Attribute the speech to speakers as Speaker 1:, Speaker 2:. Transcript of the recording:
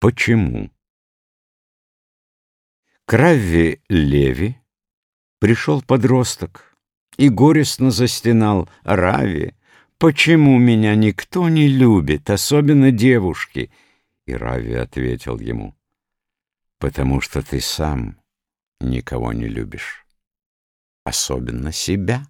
Speaker 1: Почему? К Равве Леви пришел подросток и горестно застенал Рави, «Почему меня никто не любит, особенно девушки?» И Рави ответил ему, «Потому что ты сам никого не любишь, особенно себя».